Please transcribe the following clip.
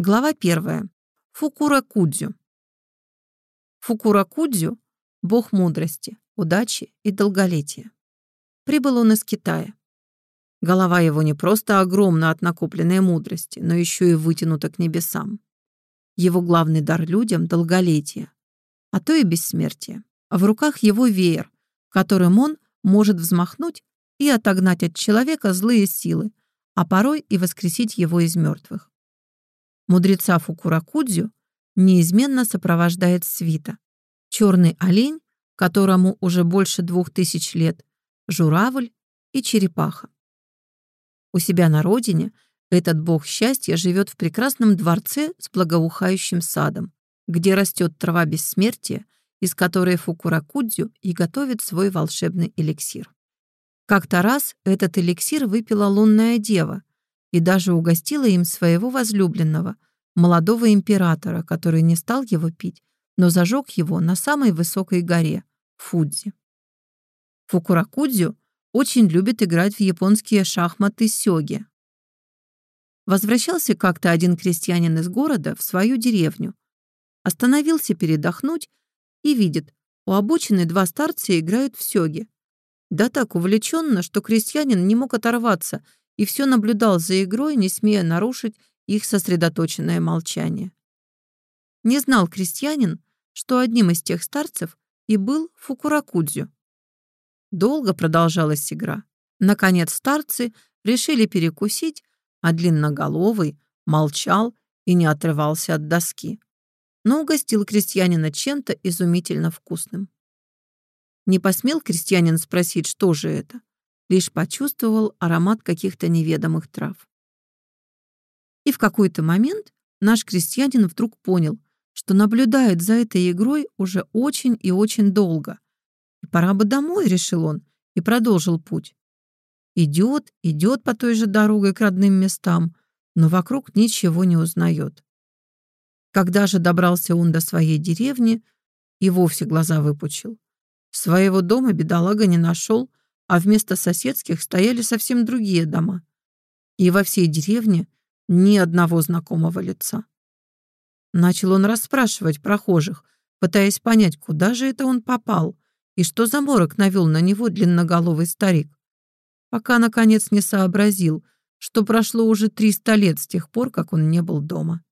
Глава первая. Фукура Кудзю. Фукура Кудзю – бог мудрости, удачи и долголетия. Прибыл он из Китая. Голова его не просто огромна от накопленной мудрости, но еще и вытянута к небесам. Его главный дар людям — долголетие, а то и бессмертие. В руках его веер, которым он может взмахнуть и отогнать от человека злые силы, а порой и воскресить его из мертвых. Мудреца Фукуракудзю неизменно сопровождает свита. Черный олень, которому уже больше двух тысяч лет, журавль и черепаха. У себя на родине этот бог счастья живет в прекрасном дворце с благоухающим садом, где растет трава бессмертия, из которой Фукуракудзю и готовит свой волшебный эликсир. Как-то раз этот эликсир выпила лунная дева и даже угостила им своего возлюбленного, молодого императора, который не стал его пить, но зажег его на самой высокой горе — Фудзи. Фукуракудзю очень любит играть в японские шахматы сёги. Возвращался как-то один крестьянин из города в свою деревню. Остановился передохнуть и видит, у обочины два старца играют в сёги. Да так увлеченно, что крестьянин не мог оторваться и все наблюдал за игрой, не смея нарушить их сосредоточенное молчание. Не знал крестьянин, что одним из тех старцев и был Фукуракудзю. Долго продолжалась игра. Наконец старцы решили перекусить, а длинноголовый молчал и не отрывался от доски. Но угостил крестьянина чем-то изумительно вкусным. Не посмел крестьянин спросить, что же это, лишь почувствовал аромат каких-то неведомых трав. И в какой-то момент наш крестьянин вдруг понял, что наблюдает за этой игрой уже очень и очень долго — и пора бы домой, решил он, и продолжил путь. Идет, идет по той же дороге к родным местам, но вокруг ничего не узнает. Когда же добрался он до своей деревни, и вовсе глаза выпучил. Своего дома бедолага не нашел, а вместо соседских стояли совсем другие дома. И во всей деревне ни одного знакомого лица. Начал он расспрашивать прохожих, пытаясь понять, куда же это он попал — и что за морок навел на него длинноголовый старик? Пока, наконец, не сообразил, что прошло уже 300 лет с тех пор, как он не был дома.